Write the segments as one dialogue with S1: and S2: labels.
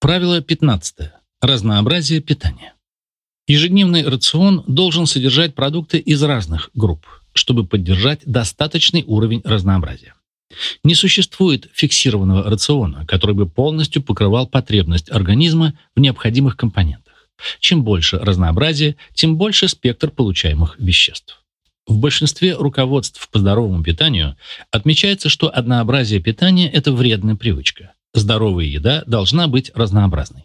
S1: Правило 15. Разнообразие питания. Ежедневный рацион должен содержать продукты из разных групп, чтобы поддержать достаточный уровень разнообразия. Не существует фиксированного рациона, который бы полностью покрывал потребность организма в необходимых компонентах. Чем больше разнообразия, тем больше спектр получаемых веществ. В большинстве руководств по здоровому питанию отмечается, что однообразие питания – это вредная привычка. Здоровая еда должна быть разнообразной.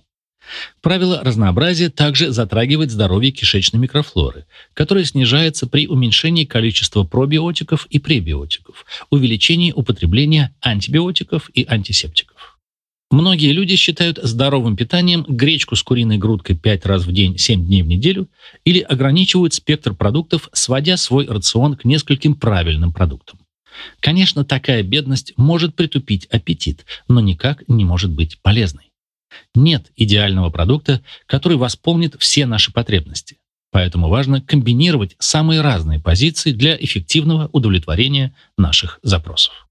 S1: Правило разнообразия также затрагивает здоровье кишечной микрофлоры, которое снижается при уменьшении количества пробиотиков и пребиотиков, увеличении употребления антибиотиков и антисептиков. Многие люди считают здоровым питанием гречку с куриной грудкой 5 раз в день 7 дней в неделю или ограничивают спектр продуктов, сводя свой рацион к нескольким правильным продуктам. Конечно, такая бедность может притупить аппетит, но никак не может быть полезной. Нет идеального продукта, который восполнит все наши потребности. Поэтому важно комбинировать самые разные позиции для эффективного удовлетворения наших запросов.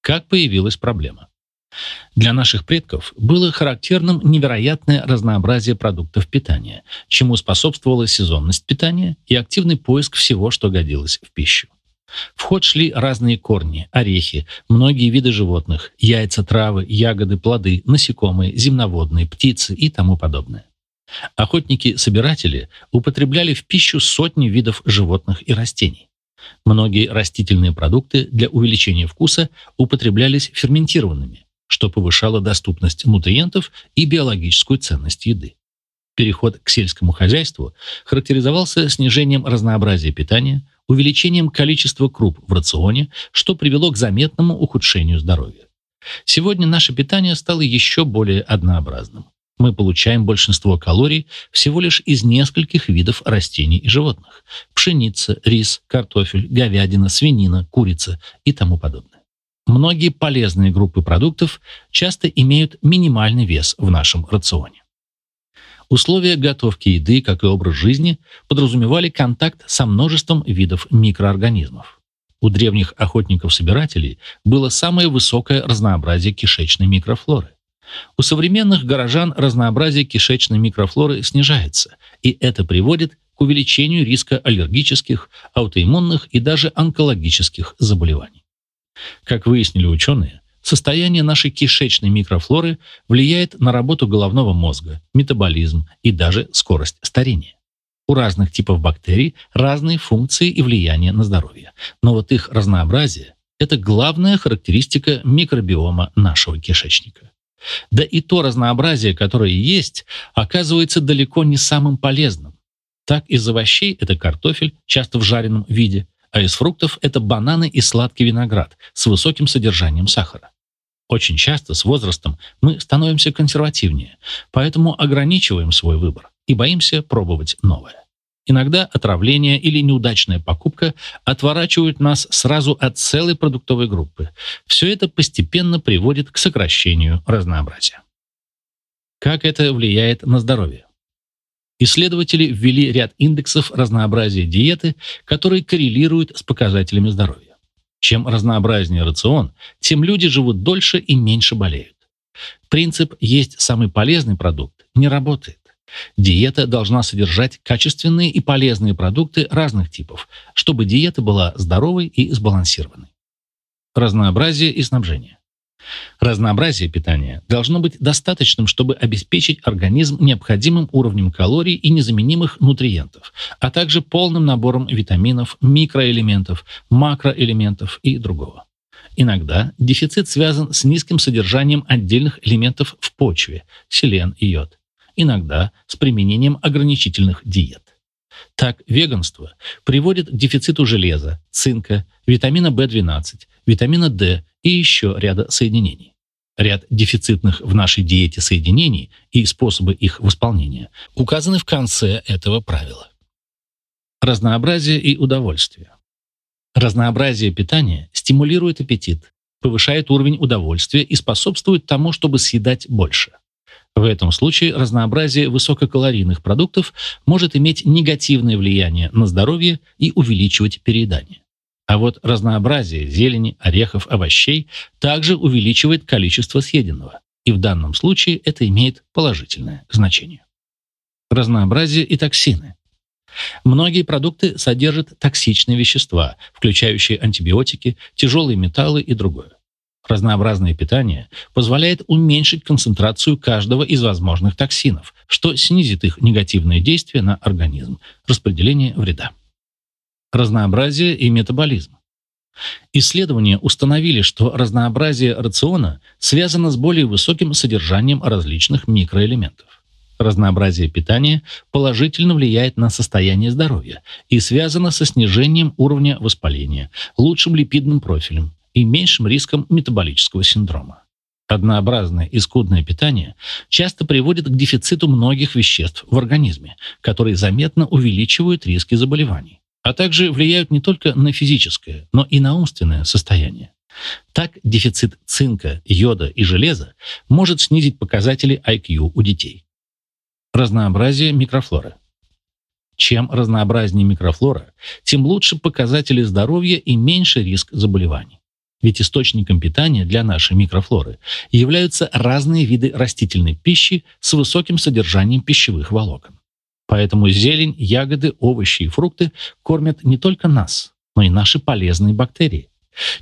S1: Как появилась проблема? Для наших предков было характерным невероятное разнообразие продуктов питания, чему способствовала сезонность питания и активный поиск всего, что годилось в пищу. В ход шли разные корни, орехи, многие виды животных, яйца, травы, ягоды, плоды, насекомые, земноводные, птицы и тому подобное. Охотники-собиратели употребляли в пищу сотни видов животных и растений. Многие растительные продукты для увеличения вкуса употреблялись ферментированными, что повышало доступность нутриентов и биологическую ценность еды. Переход к сельскому хозяйству характеризовался снижением разнообразия питания, увеличением количества круп в рационе, что привело к заметному ухудшению здоровья. Сегодня наше питание стало еще более однообразным. Мы получаем большинство калорий всего лишь из нескольких видов растений и животных. Пшеница, рис, картофель, говядина, свинина, курица и тому подобное. Многие полезные группы продуктов часто имеют минимальный вес в нашем рационе. Условия готовки еды, как и образ жизни, подразумевали контакт со множеством видов микроорганизмов. У древних охотников-собирателей было самое высокое разнообразие кишечной микрофлоры. У современных горожан разнообразие кишечной микрофлоры снижается, и это приводит к увеличению риска аллергических, аутоиммунных и даже онкологических заболеваний. Как выяснили ученые, Состояние нашей кишечной микрофлоры влияет на работу головного мозга, метаболизм и даже скорость старения. У разных типов бактерий разные функции и влияния на здоровье. Но вот их разнообразие – это главная характеристика микробиома нашего кишечника. Да и то разнообразие, которое есть, оказывается далеко не самым полезным. Так из овощей это картофель, часто в жареном виде, а из фруктов это бананы и сладкий виноград с высоким содержанием сахара. Очень часто с возрастом мы становимся консервативнее, поэтому ограничиваем свой выбор и боимся пробовать новое. Иногда отравление или неудачная покупка отворачивают нас сразу от целой продуктовой группы. Все это постепенно приводит к сокращению разнообразия. Как это влияет на здоровье? Исследователи ввели ряд индексов разнообразия диеты, которые коррелируют с показателями здоровья. Чем разнообразнее рацион, тем люди живут дольше и меньше болеют. Принцип «есть самый полезный продукт» не работает. Диета должна содержать качественные и полезные продукты разных типов, чтобы диета была здоровой и сбалансированной. Разнообразие и снабжение. Разнообразие питания должно быть достаточным, чтобы обеспечить организм необходимым уровнем калорий и незаменимых нутриентов, а также полным набором витаминов, микроэлементов, макроэлементов и другого. Иногда дефицит связан с низким содержанием отдельных элементов в почве – селен и йод. Иногда с применением ограничительных диет. Так, веганство приводит к дефициту железа, цинка, витамина В12, витамина D и еще ряда соединений. Ряд дефицитных в нашей диете соединений и способы их восполнения указаны в конце этого правила. Разнообразие и удовольствие. Разнообразие питания стимулирует аппетит, повышает уровень удовольствия и способствует тому, чтобы съедать больше. В этом случае разнообразие высококалорийных продуктов может иметь негативное влияние на здоровье и увеличивать переедание. А вот разнообразие зелени, орехов, овощей также увеличивает количество съеденного. И в данном случае это имеет положительное значение. Разнообразие и токсины. Многие продукты содержат токсичные вещества, включающие антибиотики, тяжелые металлы и другое. Разнообразное питание позволяет уменьшить концентрацию каждого из возможных токсинов, что снизит их негативное действие на организм, распределение вреда. Разнообразие и метаболизм. Исследования установили, что разнообразие рациона связано с более высоким содержанием различных микроэлементов. Разнообразие питания положительно влияет на состояние здоровья и связано со снижением уровня воспаления, лучшим липидным профилем и меньшим риском метаболического синдрома. Однообразное и скудное питание часто приводит к дефициту многих веществ в организме, которые заметно увеличивают риски заболеваний, а также влияют не только на физическое, но и на умственное состояние. Так, дефицит цинка, йода и железа может снизить показатели IQ у детей. Разнообразие микрофлоры. Чем разнообразнее микрофлора, тем лучше показатели здоровья и меньше риск заболеваний. Ведь источником питания для нашей микрофлоры являются разные виды растительной пищи с высоким содержанием пищевых волокон. Поэтому зелень, ягоды, овощи и фрукты кормят не только нас, но и наши полезные бактерии.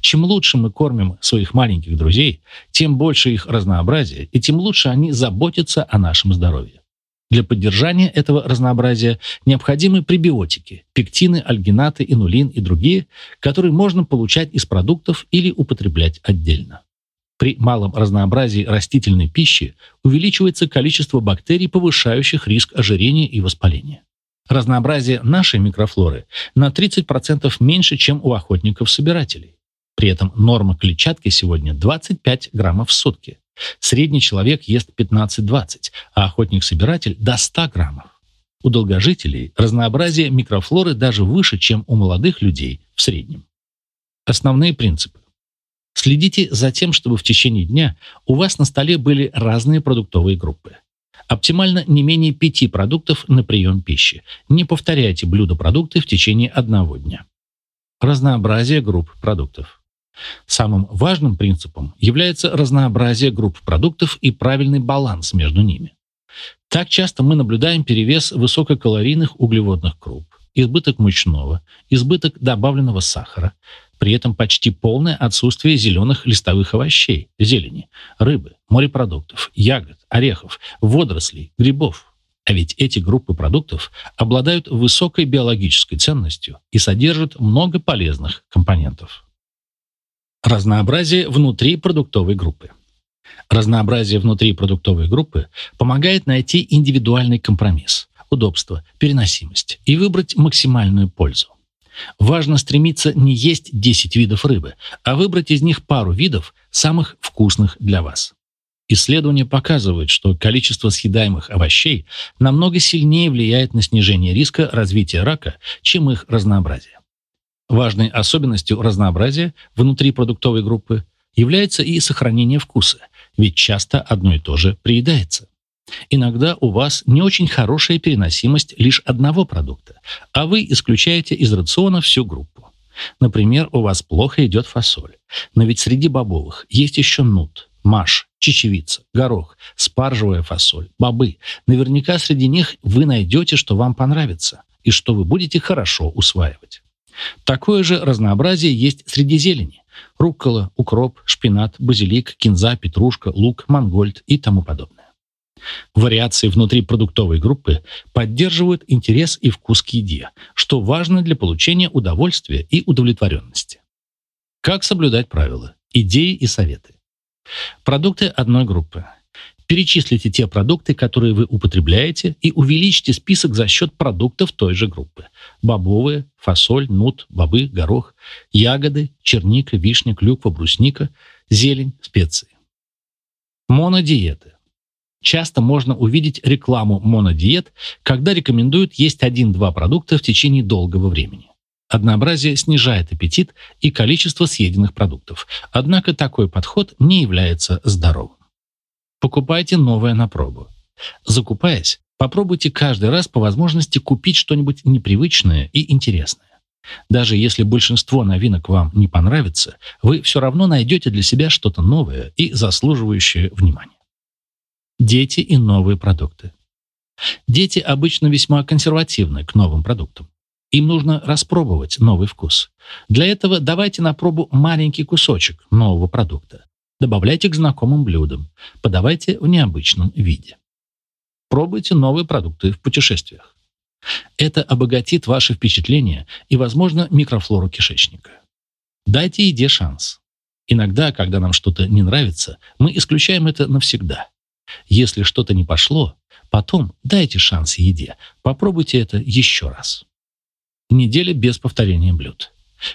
S1: Чем лучше мы кормим своих маленьких друзей, тем больше их разнообразие, и тем лучше они заботятся о нашем здоровье. Для поддержания этого разнообразия необходимы пребиотики, пектины, альгинаты, инулин и другие, которые можно получать из продуктов или употреблять отдельно. При малом разнообразии растительной пищи увеличивается количество бактерий, повышающих риск ожирения и воспаления. Разнообразие нашей микрофлоры на 30% меньше, чем у охотников-собирателей. При этом норма клетчатки сегодня 25 граммов в сутки. Средний человек ест 15-20, а охотник-собиратель до 100 граммов. У долгожителей разнообразие микрофлоры даже выше, чем у молодых людей в среднем. Основные принципы. Следите за тем, чтобы в течение дня у вас на столе были разные продуктовые группы. Оптимально не менее пяти продуктов на прием пищи. Не повторяйте блюда-продукты в течение одного дня. Разнообразие групп продуктов. Самым важным принципом является разнообразие групп продуктов и правильный баланс между ними. Так часто мы наблюдаем перевес высококалорийных углеводных круп, избыток мучного, избыток добавленного сахара, при этом почти полное отсутствие зеленых листовых овощей, зелени, рыбы, морепродуктов, ягод, орехов, водорослей, грибов. А ведь эти группы продуктов обладают высокой биологической ценностью и содержат много полезных компонентов. Разнообразие внутри продуктовой группы. Разнообразие внутри продуктовой группы помогает найти индивидуальный компромисс, удобство, переносимость и выбрать максимальную пользу. Важно стремиться не есть 10 видов рыбы, а выбрать из них пару видов, самых вкусных для вас. Исследования показывают, что количество съедаемых овощей намного сильнее влияет на снижение риска развития рака, чем их разнообразие. Важной особенностью разнообразия внутри продуктовой группы является и сохранение вкуса, ведь часто одно и то же приедается. Иногда у вас не очень хорошая переносимость лишь одного продукта, а вы исключаете из рациона всю группу. Например, у вас плохо идет фасоль, но ведь среди бобовых есть еще нут, маш, чечевица, горох, спаржевая фасоль, бобы. Наверняка среди них вы найдете, что вам понравится и что вы будете хорошо усваивать. Такое же разнообразие есть среди зелени. Руккола, укроп, шпинат, базилик, кинза, петрушка, лук, мангольд и тому подобное. Вариации внутри продуктовой группы поддерживают интерес и вкус к еде, что важно для получения удовольствия и удовлетворенности. Как соблюдать правила? Идеи и советы. Продукты одной группы. Перечислите те продукты, которые вы употребляете, и увеличьте список за счет продуктов той же группы. Бобовые, фасоль, нут, бобы, горох, ягоды, черника, вишня, клюква, брусника, зелень, специи. Монодиеты. Часто можно увидеть рекламу монодиет, когда рекомендуют есть один-два продукта в течение долгого времени. Однообразие снижает аппетит и количество съеденных продуктов, однако такой подход не является здоровым. Покупайте новое на пробу. Закупаясь, попробуйте каждый раз по возможности купить что-нибудь непривычное и интересное. Даже если большинство новинок вам не понравится, вы все равно найдете для себя что-то новое и заслуживающее внимания. Дети и новые продукты. Дети обычно весьма консервативны к новым продуктам. Им нужно распробовать новый вкус. Для этого давайте на пробу маленький кусочек нового продукта. Добавляйте к знакомым блюдам. Подавайте в необычном виде. Пробуйте новые продукты в путешествиях. Это обогатит ваши впечатления и, возможно, микрофлору кишечника. Дайте еде шанс. Иногда, когда нам что-то не нравится, мы исключаем это навсегда. Если что-то не пошло, потом дайте шанс еде. Попробуйте это еще раз. Неделя без повторения блюд.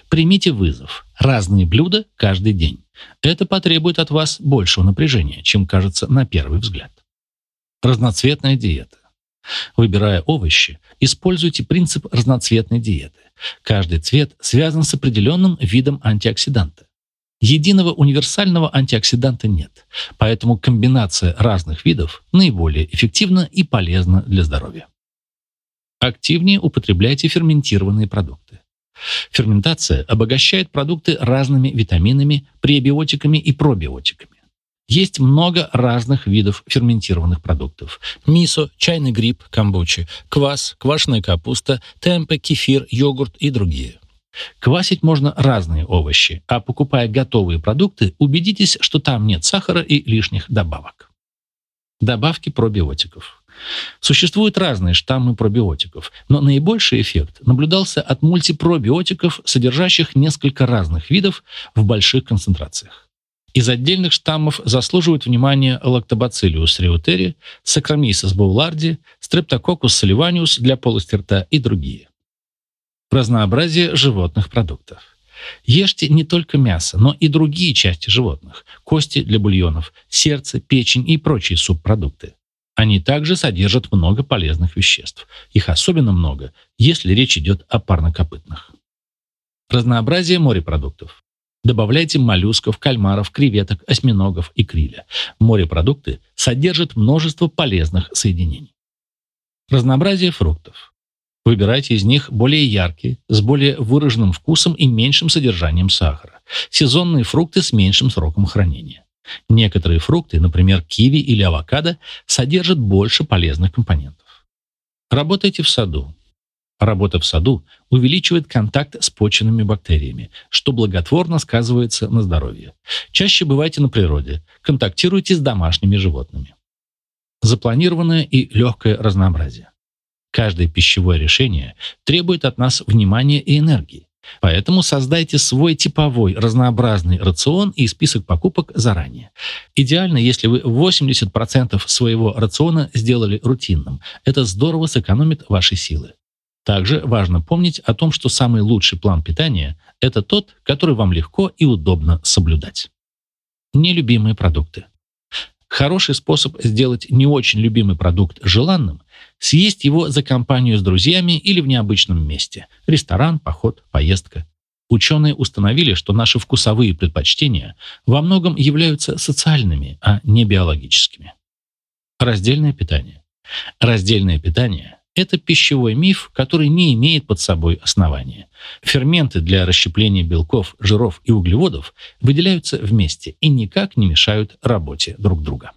S1: Примите вызов. Разные блюда каждый день. Это потребует от вас большего напряжения, чем кажется на первый взгляд. Разноцветная диета. Выбирая овощи, используйте принцип разноцветной диеты. Каждый цвет связан с определенным видом антиоксиданта. Единого универсального антиоксиданта нет, поэтому комбинация разных видов наиболее эффективна и полезна для здоровья. Активнее употребляйте ферментированные продукты. Ферментация обогащает продукты разными витаминами, пребиотиками и пробиотиками. Есть много разных видов ферментированных продуктов. Мисо, чайный гриб, камбучи, квас, квашеная капуста, темпе, кефир, йогурт и другие. Квасить можно разные овощи, а покупая готовые продукты, убедитесь, что там нет сахара и лишних добавок. Добавки пробиотиков. Существуют разные штаммы пробиотиков, но наибольший эффект наблюдался от мультипробиотиков, содержащих несколько разных видов в больших концентрациях. Из отдельных штаммов заслуживают внимания лактобациллиус реутери, сакромийсис бауларди, стрептококус соливаниус для полости рта и другие. Разнообразие животных продуктов. Ешьте не только мясо, но и другие части животных – кости для бульонов, сердце, печень и прочие субпродукты. Они также содержат много полезных веществ. Их особенно много, если речь идет о парнокопытных. Разнообразие морепродуктов. Добавляйте моллюсков, кальмаров, креветок, осьминогов и криля. Морепродукты содержат множество полезных соединений. Разнообразие фруктов. Выбирайте из них более яркие, с более выраженным вкусом и меньшим содержанием сахара. Сезонные фрукты с меньшим сроком хранения. Некоторые фрукты, например, киви или авокадо, содержат больше полезных компонентов. Работайте в саду. Работа в саду увеличивает контакт с почвенными бактериями, что благотворно сказывается на здоровье. Чаще бывайте на природе, контактируйте с домашними животными. Запланированное и легкое разнообразие. Каждое пищевое решение требует от нас внимания и энергии. Поэтому создайте свой типовой разнообразный рацион и список покупок заранее. Идеально, если вы 80% своего рациона сделали рутинным. Это здорово сэкономит ваши силы. Также важно помнить о том, что самый лучший план питания – это тот, который вам легко и удобно соблюдать. Нелюбимые продукты. Хороший способ сделать не очень любимый продукт желанным – съесть его за компанию с друзьями или в необычном месте – ресторан, поход, поездка. Ученые установили, что наши вкусовые предпочтения во многом являются социальными, а не биологическими. Раздельное питание. Раздельное питание – это пищевой миф, который не имеет под собой основания. Ферменты для расщепления белков, жиров и углеводов выделяются вместе и никак не мешают работе друг друга.